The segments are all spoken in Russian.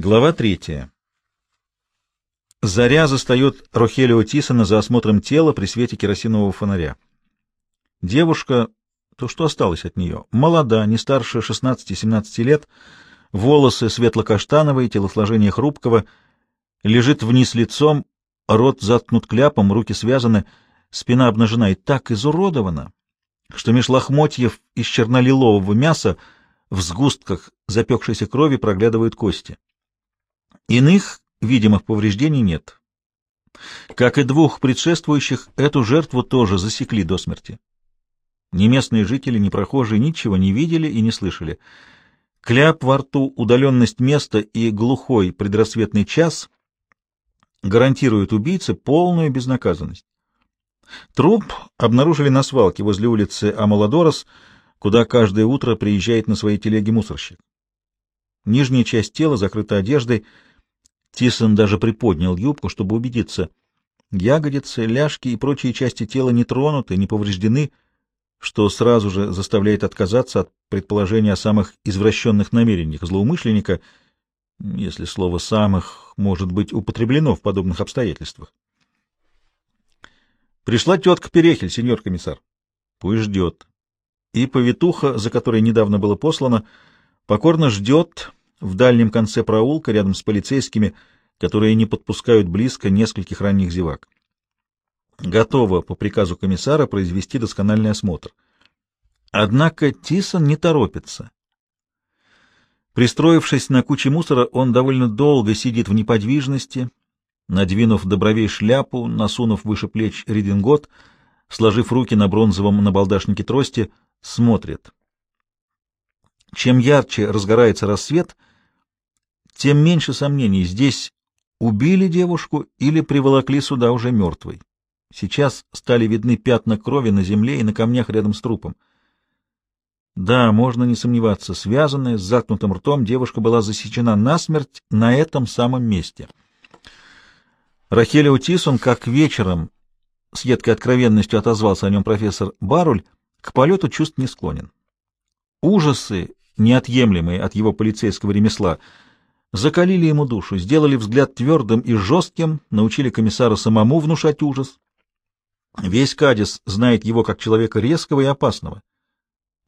Глава третья. Заря застает Рохелио Тисона за осмотром тела при свете керосинового фонаря. Девушка, то что осталось от нее, молода, не старше 16-17 лет, волосы светло-каштановые, телосложение хрупкого, лежит вниз лицом, рот заткнут кляпом, руки связаны, спина обнажена и так изуродована, что меж лохмотьев из чернолилового мяса в сгустках запекшейся крови проглядывают кости. Иных видимых повреждений нет. Как и двух предшествующих, эту жертву тоже засекли до смерти. Ни местные жители, ни прохожие ничего не видели и не слышали. Кляп во рту, удаленность места и глухой предрассветный час гарантируют убийце полную безнаказанность. Труп обнаружили на свалке возле улицы Амаладорос, куда каждое утро приезжает на своей телеге мусорщик. Нижняя часть тела закрыта одеждой, Тисон даже приподнял юбку, чтобы убедиться. Ягодицы, ляжки и прочие части тела не тронуты, не повреждены, что сразу же заставляет отказаться от предположения о самых извращенных намерениях злоумышленника, если слово «самых» может быть употреблено в подобных обстоятельствах. Пришла тетка Перехель, сеньор комиссар. Пусть ждет. И повитуха, за которой недавно было послано, покорно ждет, в дальнем конце проулка, рядом с полицейскими, которые не подпускают близко нескольких ранних зевак. Готова по приказу комиссара произвести доскональный осмотр. Однако Тисон не торопится. Пристроившись на куче мусора, он довольно долго сидит в неподвижности, надвинув до бровей шляпу, насунув выше плеч редингот, сложив руки на бронзовом набалдашнике трости, смотрит. Чем ярче разгорается рассвет — тем меньше сомнений, здесь убили девушку или приволокли сюда уже мертвой. Сейчас стали видны пятна крови на земле и на камнях рядом с трупом. Да, можно не сомневаться, связанная с заткнутым ртом, девушка была засечена насмерть на этом самом месте. Рахелио Тисон, как вечером, с едкой откровенностью отозвался о нем профессор Баруль, к полету чувств не склонен. Ужасы, неотъемлемые от его полицейского ремесла, — закалили ему душу, сделали взгляд твердым и жестким, научили комиссара самому внушать ужас. Весь Кадис знает его как человека резкого и опасного.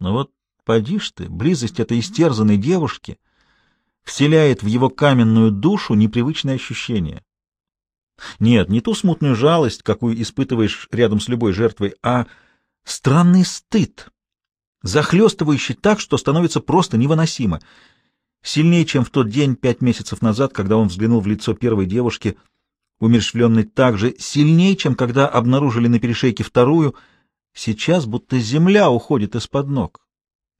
Но вот поди ж ты, близость этой истерзанной девушки вселяет в его каменную душу непривычное ощущение. Нет, не ту смутную жалость, какую испытываешь рядом с любой жертвой, а странный стыд, захлестывающий так, что становится просто невыносимо — Сильнее, чем в тот день, пять месяцев назад, когда он взглянул в лицо первой девушки, умершвленной так же, сильнее, чем когда обнаружили на перешейке вторую, сейчас будто земля уходит из-под ног.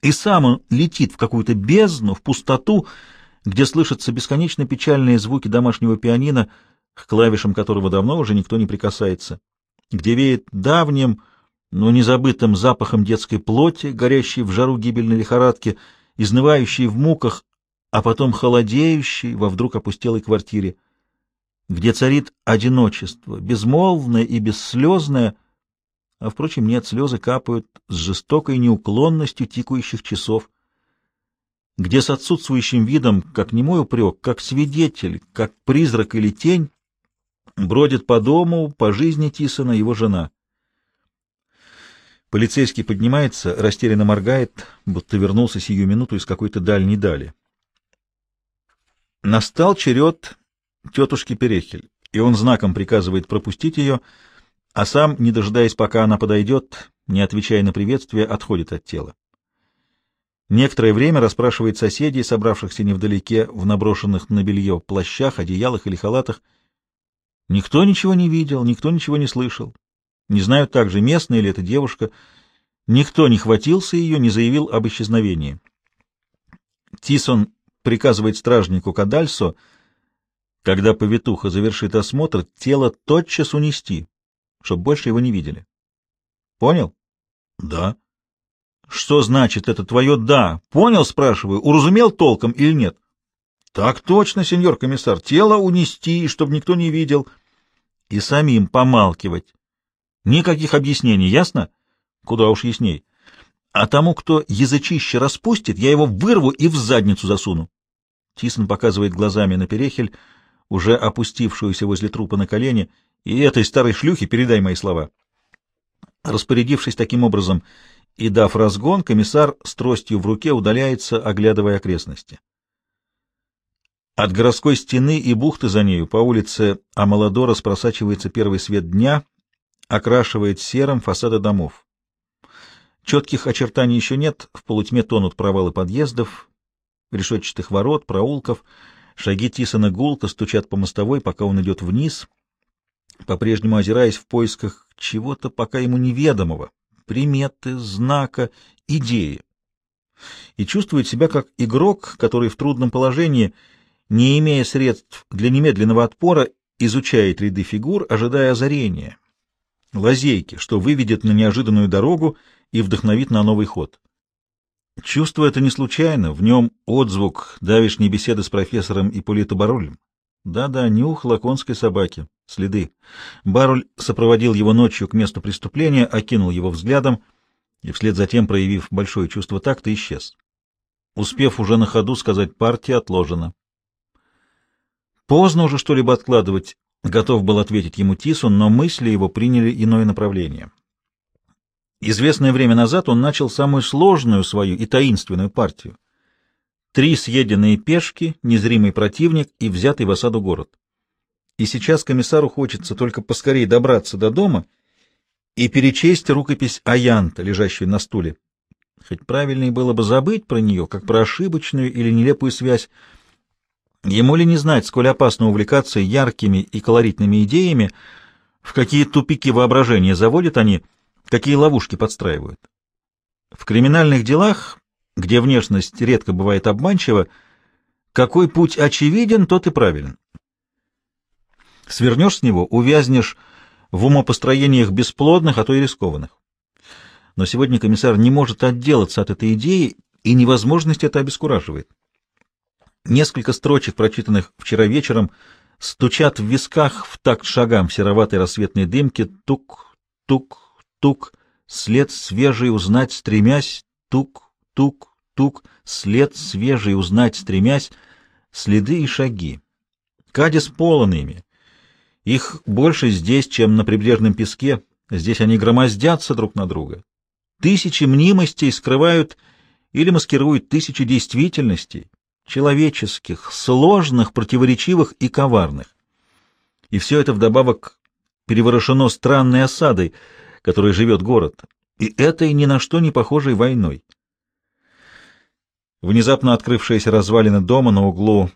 И сам он летит в какую-то бездну, в пустоту, где слышатся бесконечно печальные звуки домашнего пианино, к клавишам которого давно уже никто не прикасается, где веет давним, но незабытым запахом детской плоти, горящей в жару гибельной лихорадки, изнывающей в муках а потом холодеющей во вдруг опустелой квартире, где царит одиночество, безмолвное и бесслезное, а, впрочем, нет, слезы капают с жестокой неуклонностью тикающих часов, где с отсутствующим видом, как немой упрек, как свидетель, как призрак или тень, бродит по дому, по жизни Тисона его жена. Полицейский поднимается, растерянно моргает, будто вернулся сию минуту из какой-то дальней дали. Настал черед тетушки Перехель, и он знаком приказывает пропустить ее, а сам, не дожидаясь, пока она подойдет, не отвечая на приветствие, отходит от тела. Некоторое время расспрашивает соседей, собравшихся невдалеке в наброшенных на белье плащах, одеялах или халатах. Никто ничего не видел, никто ничего не слышал. Не знают также, местная ли эта девушка. Никто не хватился ее, не заявил об исчезновении. Тисон приказывает стражнику Кадальсо, когда повитуха завершит осмотр, тело тотчас унести, чтобы больше его не видели. Понял? Да. Что значит это твое «да»? Понял, спрашиваю, уразумел толком или нет? Так точно, сеньор комиссар, тело унести, чтобы никто не видел, и самим помалкивать. Никаких объяснений, ясно? Куда уж ясней. А тому, кто язычище распустит, я его вырву и в задницу засуну. Тисон показывает глазами на Перехель, уже опустившуюся возле трупа на колени, и этой старой шлюхе передай мои слова. Распорядившись таким образом и дав разгон, комиссар с тростью в руке удаляется, оглядывая окрестности. От городской стены и бухты за нею по улице Амаладорос просачивается первый свет дня, окрашивает серым фасады домов. Четких очертаний еще нет, в полутьме тонут провалы подъездов, решетчатых ворот, проулков. Шаги Тисона гулко стучат по мостовой, пока он идет вниз, по-прежнему озираясь в поисках чего-то пока ему неведомого, приметы, знака, идеи. И чувствует себя как игрок, который в трудном положении, не имея средств для немедленного отпора, изучает ряды фигур, ожидая озарения, лазейки, что выведет на неожиданную дорогу и вдохновит на новый ход. Чувство это не случайно, в нем отзвук давишней беседы с профессором Ипполито Барулем. Да-да, нюх лаконской собаки, следы. Баруль сопроводил его ночью к месту преступления, окинул его взглядом и вслед за тем, проявив большое чувство такта, исчез. Успев уже на ходу сказать «партия отложена». Поздно уже что-либо откладывать, готов был ответить ему Тисон, но мысли его приняли иное направление. Известное время назад он начал самую сложную свою и таинственную партию. Три съеденные пешки, незримый противник и взятый в осаду город. И сейчас комиссару хочется только поскорее добраться до дома и перечесть рукопись Аянта, лежащую на стуле. Хоть правильнее было бы забыть про нее, как про ошибочную или нелепую связь. Ему ли не знать, сколь опасно увлекаться яркими и колоритными идеями, в какие тупики воображения заводят они — какие ловушки подстраивают. В криминальных делах, где внешность редко бывает обманчива, какой путь очевиден, тот и правилен. Свернешь с него, увязнешь в умопостроениях бесплодных, а то и рискованных. Но сегодня комиссар не может отделаться от этой идеи, и невозможность это обескураживает. Несколько строчек, прочитанных вчера вечером, стучат в висках в такт шагам сероватой рассветной дымке тук-тук, тук, след свежий узнать стремясь, тук, тук, тук, след свежий узнать стремясь, следы и шаги. Кадис полон ими. Их больше здесь, чем на прибрежном песке. Здесь они громоздятся друг на друга. Тысячи мнимостей скрывают или маскируют тысячи действительностей, человеческих, сложных, противоречивых и коварных. И все это вдобавок переворошено странной осадой — которой живет город, и этой ни на что не похожей войной. Внезапно открывшиеся развалины дома на углу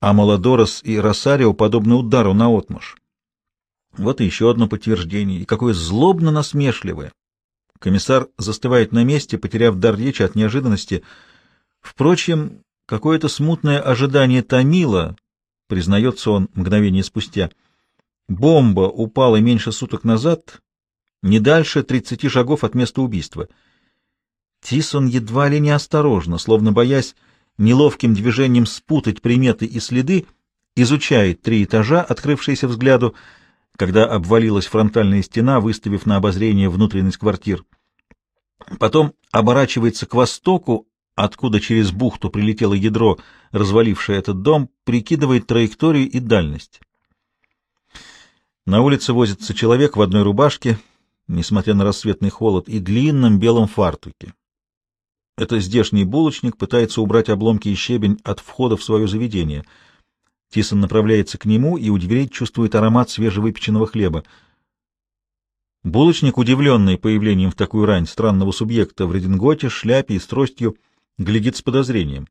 Амаладорос и Росарио подобны удару на отмаш. Вот и еще одно подтверждение, и какое злобно насмешливое. Комиссар застывает на месте, потеряв дар речи от неожиданности. Впрочем, какое-то смутное ожидание томило, признается он мгновение спустя. Бомба упала меньше суток назад, не дальше тридцати шагов от места убийства. Тисон едва ли не осторожно, словно боясь неловким движением спутать приметы и следы, изучает три этажа, открывшиеся взгляду, когда обвалилась фронтальная стена, выставив на обозрение внутренность квартир. Потом оборачивается к востоку, откуда через бухту прилетело ядро, развалившее этот дом, прикидывает траекторию и дальность. На улице возится человек в одной рубашке, несмотря на рассветный холод, и длинном белом фартуке. Это здешний булочник пытается убрать обломки и щебень от входа в свое заведение. Тисон направляется к нему и у дверей чувствует аромат свежевыпеченного хлеба. Булочник, удивленный появлением в такую рань странного субъекта в рединготе, шляпе и с тростью, глядит с подозрением.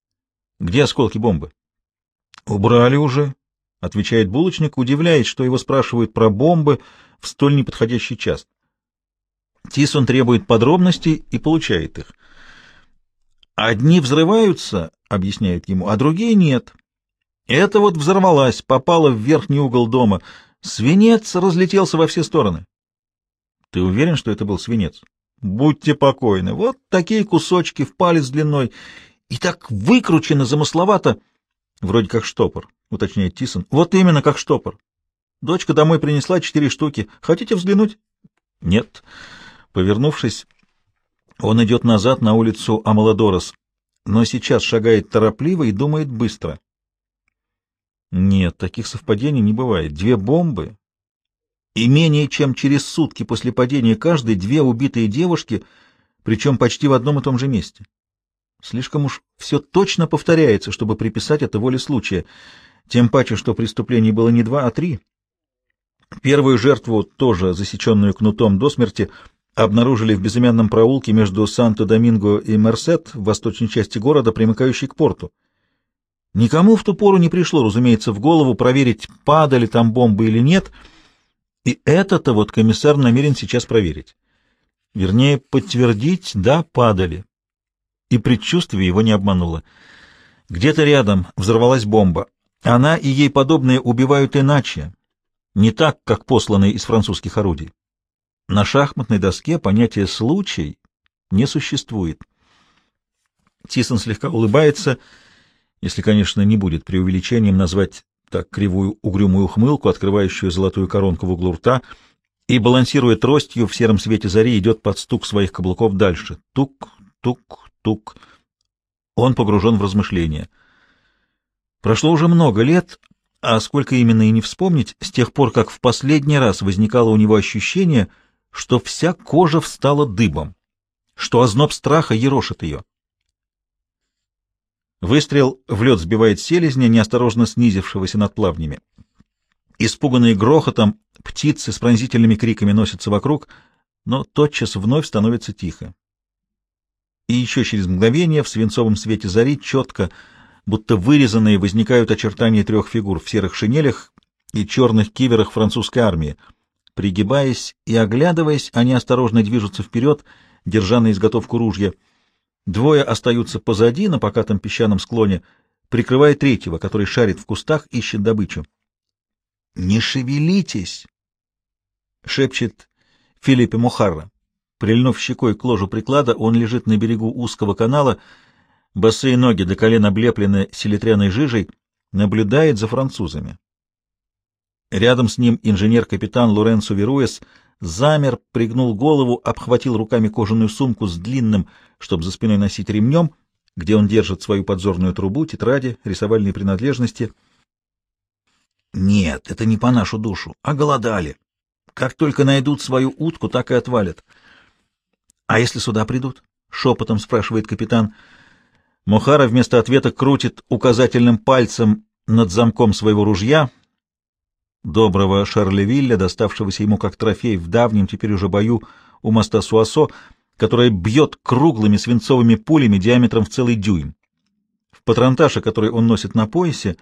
— Где осколки бомбы? — Убрали уже, — отвечает булочник, удивляясь, что его спрашивают про бомбы, — в столь неподходящий час. Тисон требует подробностей и получает их. Одни взрываются, объясняет ему, а другие нет. Это вот взорвалась, попала в верхний угол дома. Свинец разлетелся во все стороны. Ты уверен, что это был свинец? Будьте покойны. Вот такие кусочки в палец длиной. И так выкручено замысловато. Вроде как штопор, уточняет Тисон. Вот именно как штопор. Дочка домой принесла четыре штуки. Хотите взглянуть? Нет. Повернувшись, он идет назад на улицу Амаладорос. но сейчас шагает торопливо и думает быстро. Нет, таких совпадений не бывает. Две бомбы, и менее чем через сутки после падения каждой две убитые девушки, причем почти в одном и том же месте. Слишком уж все точно повторяется, чтобы приписать это воле случая, тем паче, что преступлений было не два, а три. Первую жертву, тоже засеченную кнутом до смерти, обнаружили в безымянном проулке между Санто-Доминго и Мерсет в восточной части города, примыкающей к порту. Никому в ту пору не пришло, разумеется, в голову проверить, падали там бомбы или нет — и это-то вот комиссар намерен сейчас проверить. Вернее, подтвердить, да, падали. И предчувствие его не обмануло. Где-то рядом взорвалась бомба. Она и ей подобные убивают иначе, не так, как посланные из французских орудий. На шахматной доске понятие «случай» не существует. Тисон слегка улыбается, если, конечно, не будет преувеличением назвать так кривую угрюмую ухмылку, открывающую золотую коронку в углу рта, и, балансируя тростью, в сером свете зари идет под стук своих каблуков дальше. Тук, тук, тук. Он погружен в размышления. Прошло уже много лет, а сколько именно и не вспомнить, с тех пор, как в последний раз возникало у него ощущение, что вся кожа встала дыбом, что озноб страха ерошит ее. Выстрел в лед сбивает селезня, неосторожно снизившегося над плавнями. Испуганные грохотом, птицы с пронзительными криками носятся вокруг, но тотчас вновь становится тихо. И еще через мгновение в свинцовом свете зари четко, будто вырезанные, возникают очертания трех фигур в серых шинелях и черных киверах французской армии. Пригибаясь и оглядываясь, они осторожно движутся вперед, держа на изготовку ружья — Двое остаются позади, на покатом песчаном склоне, прикрывая третьего, который шарит в кустах, ищет добычу. «Не шевелитесь!» — шепчет Филиппе Мухарра. Прильнув щекой к ложу приклада, он лежит на берегу узкого канала, босые ноги до колен облеплены селитряной жижей, наблюдает за французами. Рядом с ним инженер-капитан Лоренцо Веруэс — замер, пригнул голову, обхватил руками кожаную сумку с длинным, чтобы за спиной носить ремнем, где он держит свою подзорную трубу, тетради, рисовальные принадлежности. Нет, это не по нашу душу, а голодали. Как только найдут свою утку, так и отвалят. А если сюда придут? Шепотом спрашивает капитан. Мохара вместо ответа крутит указательным пальцем над замком своего ружья, доброго Шарлевилля, доставшегося ему как трофей в давнем теперь уже бою у моста Суасо, которая бьет круглыми свинцовыми пулями диаметром в целый дюйм. В патронташе, который он носит на поясе,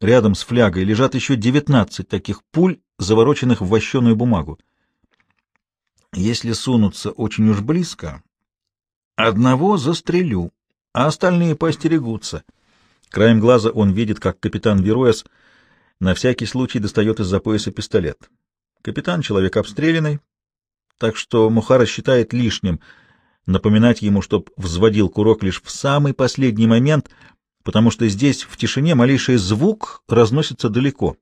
рядом с флягой, лежат еще девятнадцать таких пуль, завороченных в вощеную бумагу. Если сунуться очень уж близко, одного застрелю, а остальные поостерегутся. Краем глаза он видит, как капитан Веруэс — на всякий случай достает из-за пояса пистолет. Капитан — человек обстрелянный, так что Мухара считает лишним напоминать ему, чтоб взводил курок лишь в самый последний момент, потому что здесь, в тишине, малейший звук разносится далеко.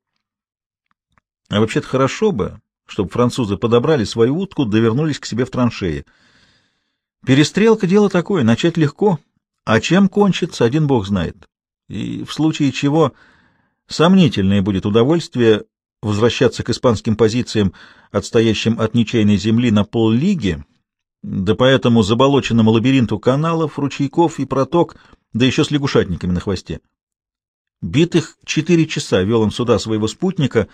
А вообще-то хорошо бы, чтобы французы подобрали свою утку, довернулись к себе в траншеи. Перестрелка — дело такое, начать легко, а чем кончится, один бог знает. И в случае чего Сомнительное будет удовольствие возвращаться к испанским позициям, отстоящим от ничейной земли на поллиги, да по этому заболоченному лабиринту каналов, ручейков и проток, да еще с лягушатниками на хвосте. Битых четыре часа вел он сюда своего спутника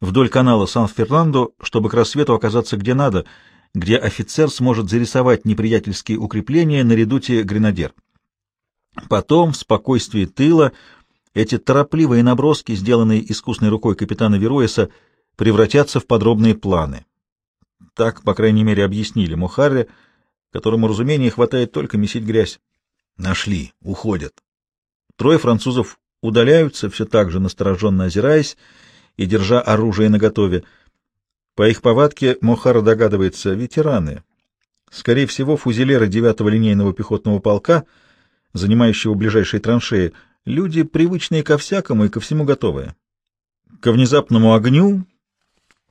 вдоль канала Сан-Фернандо, чтобы к рассвету оказаться где надо, где офицер сможет зарисовать неприятельские укрепления на редуте Гренадер. Потом, в спокойствии тыла, эти торопливые наброски, сделанные искусной рукой капитана Вероеса, превратятся в подробные планы. Так, по крайней мере, объяснили Мухарре, которому разумения хватает только месить грязь. Нашли, уходят. Трое французов удаляются, все так же настороженно озираясь и держа оружие наготове. По их повадке Мохара догадывается — ветераны. Скорее всего, фузелеры 9-го линейного пехотного полка, занимающего ближайшие траншеи — Люди, привычные ко всякому и ко всему готовые. Ко внезапному огню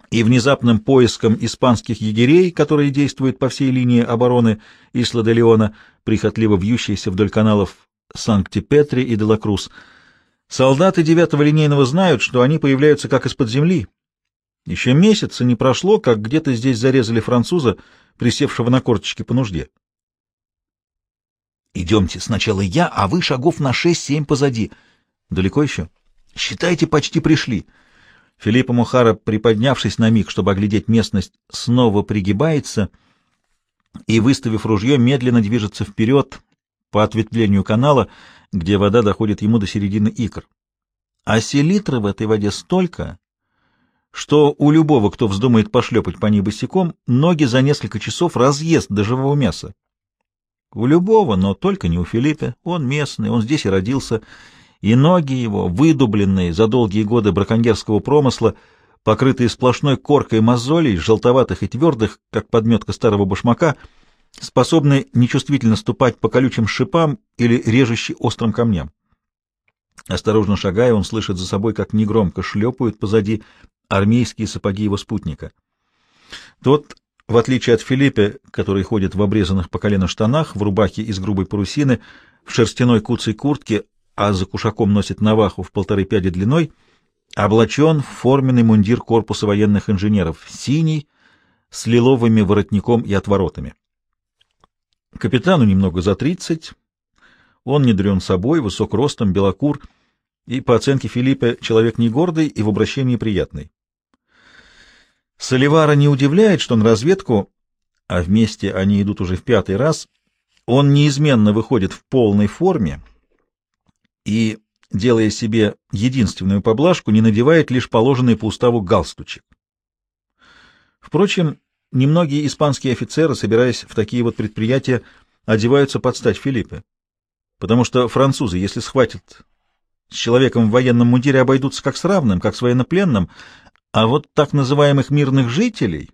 и внезапным поискам испанских егерей, которые действуют по всей линии обороны Исла-де-Леона, прихотливо вьющейся вдоль каналов Санкт-Петри и Делакрус. Солдаты девятого линейного знают, что они появляются как из-под земли. Еще месяца не прошло, как где-то здесь зарезали француза, присевшего на корточки по нужде. Идемте, сначала я, а вы шагов на шесть-семь позади. Далеко еще? Считайте, почти пришли. Филиппа Мухара, приподнявшись на миг, чтобы оглядеть местность, снова пригибается и, выставив ружье, медленно движется вперед по ответвлению канала, где вода доходит ему до середины икр. А селитры в этой воде столько, что у любого, кто вздумает пошлепать по ней босиком, ноги за несколько часов разъест до живого мяса. У любого, но только не у Филиппа. Он местный, он здесь и родился, и ноги его, выдубленные за долгие годы браконьерского промысла, покрытые сплошной коркой мозолей, желтоватых и твердых, как подметка старого башмака, способны нечувствительно ступать по колючим шипам или режущим острым камням. Осторожно шагая, он слышит за собой, как негромко шлепают позади армейские сапоги его спутника. Тот, в отличие от Филиппа, который ходит в обрезанных по колено штанах, в рубахе из грубой парусины, в шерстяной куцей куртке, а за кушаком носит наваху в полторы пяди длиной, облачен в форменный мундир корпуса военных инженеров, синий, с лиловыми воротником и отворотами. Капитану немного за тридцать, он не дрен собой, высок ростом, белокур, и, по оценке Филиппа, человек не гордый и в обращении приятный. Соливара не удивляет, что на разведку, а вместе они идут уже в пятый раз, он неизменно выходит в полной форме, и, делая себе единственную поблажку, не надевает лишь положенный по уставу галстучек. Впрочем, немногие испанские офицеры, собираясь в такие вот предприятия, одеваются под стать Филиппе, потому что французы, если схватят с человеком в военном мундире, обойдутся как с равным, как с военнопленным, а вот так называемых мирных жителей,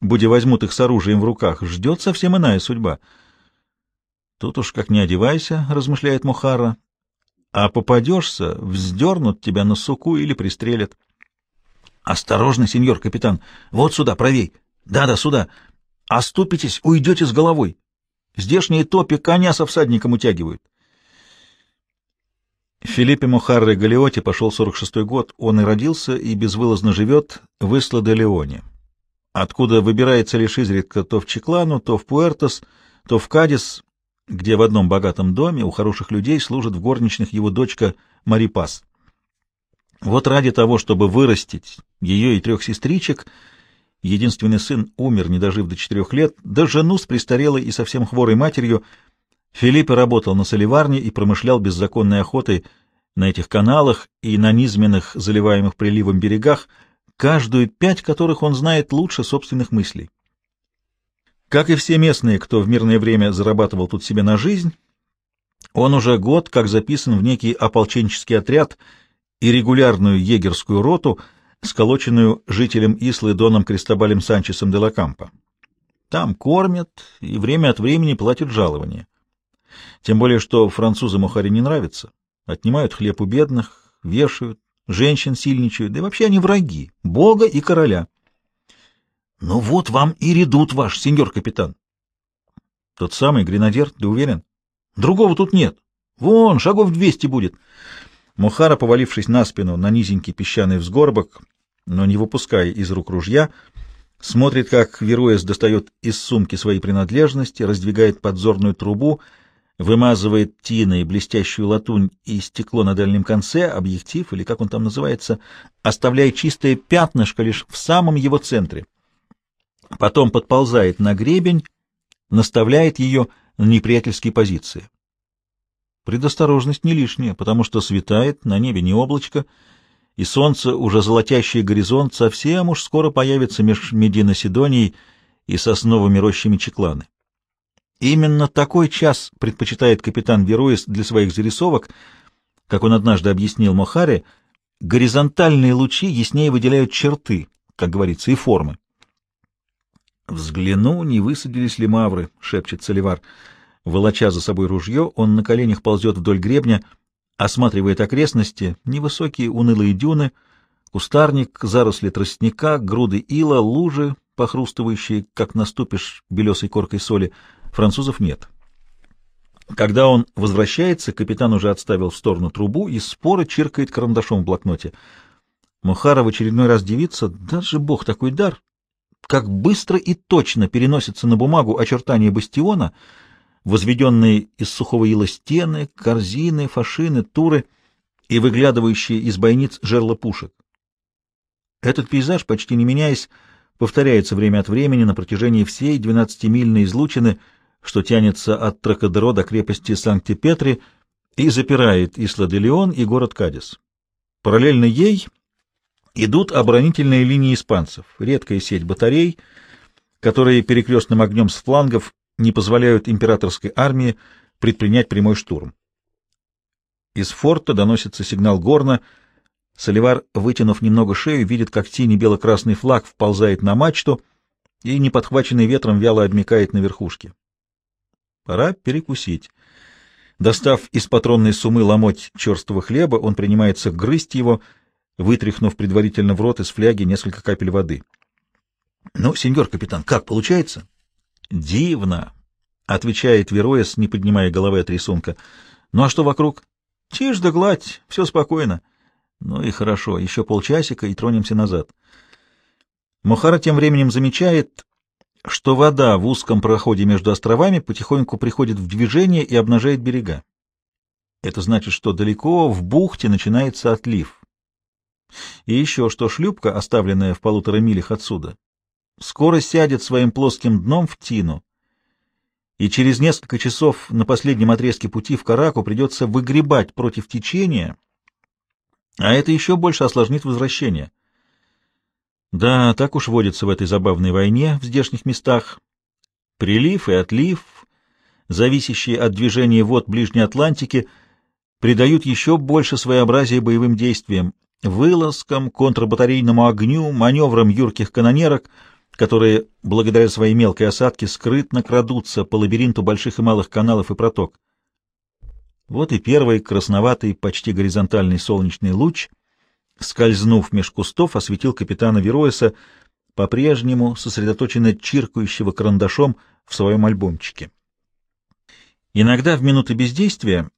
будь возьмут их с оружием в руках, ждет совсем иная судьба. Тут уж как не одевайся, размышляет Мухара, а попадешься, вздернут тебя на суку или пристрелят. — Осторожно, сеньор капитан, вот сюда, правей. Да-да, сюда. Оступитесь, уйдете с головой. Здешние топи коня со всадником утягивают. Филиппе Мухарре Галиоте пошел 46-й год. Он и родился, и безвылазно живет в Исла-де-Леоне, откуда выбирается лишь изредка то в Чеклану, то в Пуэртос, то в Кадис, где в одном богатом доме у хороших людей служит в горничных его дочка Марипас. Вот ради того, чтобы вырастить ее и трех сестричек, единственный сын умер, не дожив до четырех лет, да жену с престарелой и совсем хворой матерью, Филиппе работал на соливарне и промышлял беззаконной охотой на этих каналах и на низменных, заливаемых приливом берегах, каждую пять которых он знает лучше собственных мыслей. Как и все местные, кто в мирное время зарабатывал тут себе на жизнь, он уже год как записан в некий ополченческий отряд и регулярную егерскую роту, сколоченную жителем Ислы Доном Кристобалем Санчесом де Лакампо. Там кормят и время от времени платят жалования. Тем более, что французам Мухари не нравится. Отнимают хлеб у бедных, вешают, женщин сильничают, да и вообще они враги, бога и короля. — Ну вот вам и редут ваш, сеньор капитан. — Тот самый гренадер, ты уверен? — Другого тут нет. Вон, шагов двести будет. Мухара, повалившись на спину на низенький песчаный взгорбок, но не выпуская из рук ружья, смотрит, как Веруэс достает из сумки свои принадлежности, раздвигает подзорную трубу, вымазывает тиной блестящую латунь и стекло на дальнем конце, объектив, или как он там называется, оставляя чистое пятнышко лишь в самом его центре потом подползает на гребень, наставляет ее на неприятельские позиции. Предосторожность не лишняя, потому что светает, на небе не облачко, и солнце, уже золотящий горизонт, совсем уж скоро появится меж Медино-Сидонией и сосновыми рощами Чекланы. Именно такой час предпочитает капитан Веруис для своих зарисовок, как он однажды объяснил Мохаре, горизонтальные лучи яснее выделяют черты, как говорится, и формы. «Взгляну, не высадились ли мавры», — шепчет Соливар. Волоча за собой ружье, он на коленях ползет вдоль гребня, осматривает окрестности, невысокие унылые дюны, кустарник, заросли тростника, груды ила, лужи, похрустывающие, как наступишь белесой коркой соли. Французов нет. Когда он возвращается, капитан уже отставил в сторону трубу и споро чиркает карандашом в блокноте. Мухара в очередной раз дивится, даже бог такой дар, как быстро и точно переносится на бумагу очертания бастиона, возведенные из сухого ила стены, корзины, фашины, туры и выглядывающие из бойниц жерла пушек. Этот пейзаж, почти не меняясь, повторяется время от времени на протяжении всей двенадцатимильной излучины, что тянется от Тракадеро до крепости Санкт-Петри и запирает Исла-де-Леон и город Кадис. Параллельно ей идут оборонительные линии испанцев, редкая сеть батарей, которые перекрестным огнем с флангов не позволяют императорской армии предпринять прямой штурм. Из форта доносится сигнал горна. Соливар, вытянув немного шею, видит, как синий бело-красный флаг вползает на мачту и, не подхваченный ветром, вяло обмикает на верхушке. Пора перекусить. Достав из патронной сумы ломоть черствого хлеба, он принимается грызть его, вытряхнув предварительно в рот из фляги несколько капель воды. — Ну, сеньор капитан, как получается? — Дивно, — отвечает Вероес, не поднимая головы от рисунка. — Ну а что вокруг? — Тишь да гладь, все спокойно. — Ну и хорошо, еще полчасика и тронемся назад. Мухара тем временем замечает, что вода в узком проходе между островами потихоньку приходит в движение и обнажает берега. Это значит, что далеко в бухте начинается отлив. И еще что шлюпка, оставленная в полутора милях отсюда, скоро сядет своим плоским дном в тину, и через несколько часов на последнем отрезке пути в Караку придется выгребать против течения, а это еще больше осложнит возвращение. Да, так уж водится в этой забавной войне в здешних местах. Прилив и отлив, зависящие от движения вод Ближней Атлантики, придают еще больше своеобразия боевым действиям, вылазкам, контрбатарейному огню, маневрам юрких канонерок, которые, благодаря своей мелкой осадке, скрытно крадутся по лабиринту больших и малых каналов и проток. Вот и первый красноватый, почти горизонтальный солнечный луч скользнув меж кустов, осветил капитана Вероеса, по-прежнему сосредоточенно чиркающего карандашом в своем альбомчике. Иногда в минуты бездействия,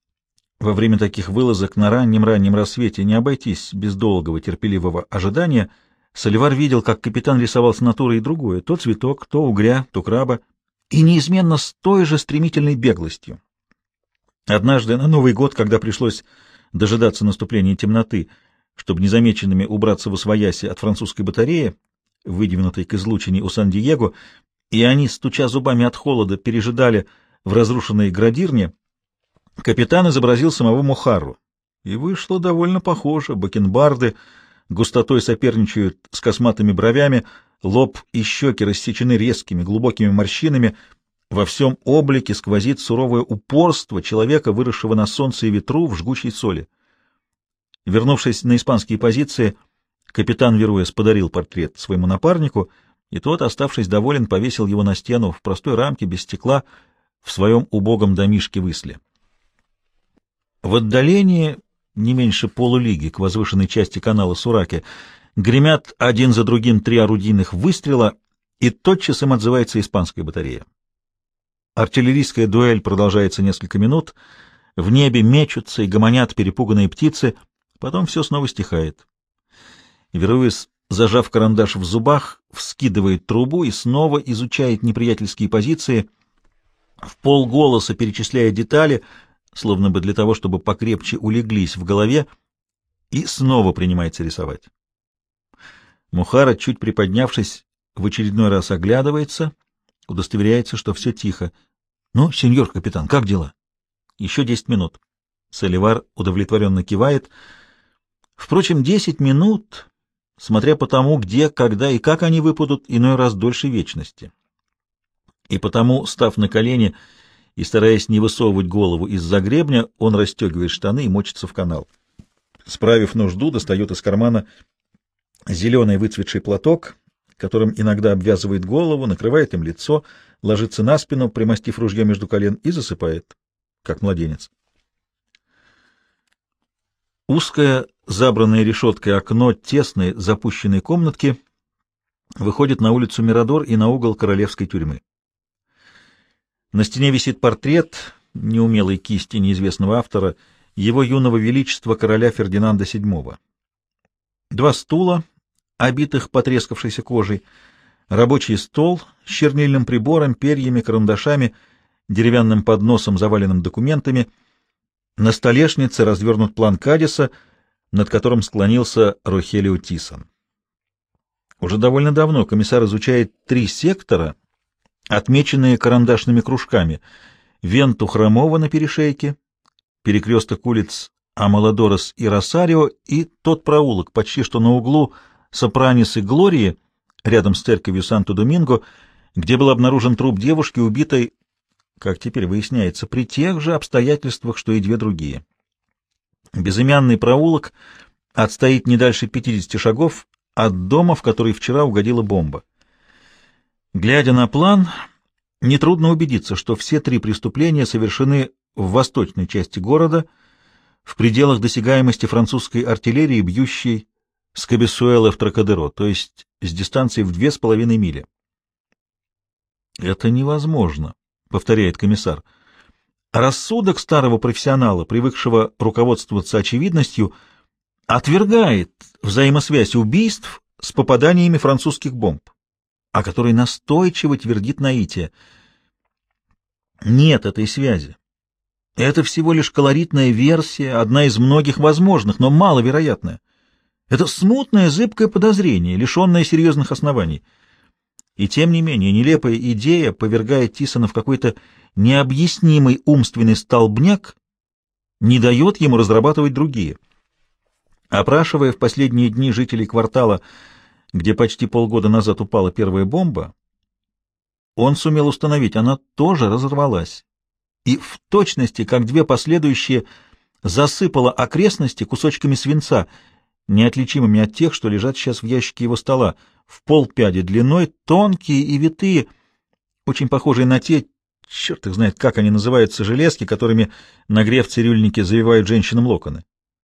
во время таких вылазок на раннем-раннем рассвете, не обойтись без долгого терпеливого ожидания, Соливар видел, как капитан рисовал с натурой и другое, то цветок, то угря, то краба, и неизменно с той же стремительной беглостью. Однажды на Новый год, когда пришлось дожидаться наступления темноты, чтобы незамеченными убраться в освояси от французской батареи, выдвинутой к излучине у Сан-Диего, и они, стуча зубами от холода, пережидали в разрушенной градирне, капитан изобразил самого Мухарру. И вышло довольно похоже. Бакенбарды густотой соперничают с косматыми бровями, лоб и щеки рассечены резкими глубокими морщинами, во всем облике сквозит суровое упорство человека, выросшего на солнце и ветру в жгучей соли. Вернувшись на испанские позиции, капитан Веруэс подарил портрет своему напарнику, и тот, оставшись доволен, повесил его на стену в простой рамке без стекла в своем убогом домишке в. В отдалении, не меньше полулиги к возвышенной части канала Сураки, гремят один за другим три орудийных выстрела, и тотчас им отзывается испанская батарея. Артиллерийская дуэль продолжается несколько минут, в небе мечутся и гомонят перепуганные птицы — Потом все снова стихает. Веруис, зажав карандаш в зубах, вскидывает трубу и снова изучает неприятельские позиции, в полголоса перечисляя детали, словно бы для того, чтобы покрепче улеглись в голове, и снова принимается рисовать. Мухара, чуть приподнявшись, в очередной раз оглядывается, удостоверяется, что все тихо. — Ну, сеньор капитан, как дела? — Еще десять минут. Соливар удовлетворенно кивает — Впрочем, десять минут, смотря по тому, где, когда и как они выпадут, иной раз дольше вечности. И потому, став на колени и стараясь не высовывать голову из-за гребня, он расстегивает штаны и мочится в канал. Справив нужду, достает из кармана зеленый выцветший платок, которым иногда обвязывает голову, накрывает им лицо, ложится на спину, примостив ружье между колен, и засыпает, как младенец. Узкое, забранное решеткой окно тесной, запущенной комнатки выходит на улицу Мирадор и на угол королевской тюрьмы. На стене висит портрет, неумелой кисти неизвестного автора, его юного величества короля Фердинанда VII. Два стула, обитых потрескавшейся кожей, рабочий стол с чернильным прибором, перьями, карандашами, деревянным подносом, заваленным документами. На столешнице развернут план Кадиса, над которым склонился Рохелио Тисон. Уже довольно давно комиссар изучает три сектора, отмеченные карандашными кружками. Венту Хромова на перешейке, перекресток улиц Амаладорос и Росарио и тот проулок, почти что на углу Сопранис и Глории, рядом с церковью Санто-Доминго, где был обнаружен труп девушки, убитой, как теперь выясняется, при тех же обстоятельствах, что и две другие. Безымянный проулок отстоит не дальше 50 шагов от дома, в который вчера угодила бомба. Глядя на план, нетрудно убедиться, что все три преступления совершены в восточной части города, в пределах досягаемости французской артиллерии, бьющей с Кабесуэла в Тракадеро, то есть с дистанции в две с половиной мили. «Это невозможно», — повторяет комиссар. Рассудок старого профессионала, привыкшего руководствоваться очевидностью, отвергает взаимосвязь убийств с попаданиями французских бомб, о которой настойчиво твердит наитие. Нет этой связи. Это всего лишь колоритная версия, одна из многих возможных, но маловероятная. Это смутное, зыбкое подозрение, лишенное серьезных оснований. И тем не менее, нелепая идея повергает Тисона в какой-то необъяснимый умственный столбняк, не дает ему разрабатывать другие. Опрашивая в последние дни жителей квартала, где почти полгода назад упала первая бомба, он сумел установить, она тоже разорвалась. И в точности, как две последующие, засыпала окрестности кусочками свинца — неотличимыми от тех, что лежат сейчас в ящике его стола, в полпяди длиной, тонкие и витые, очень похожие на те, черт их знает, как они называются, железки, которыми, нагрев цирюльники, завивают женщинам локоны.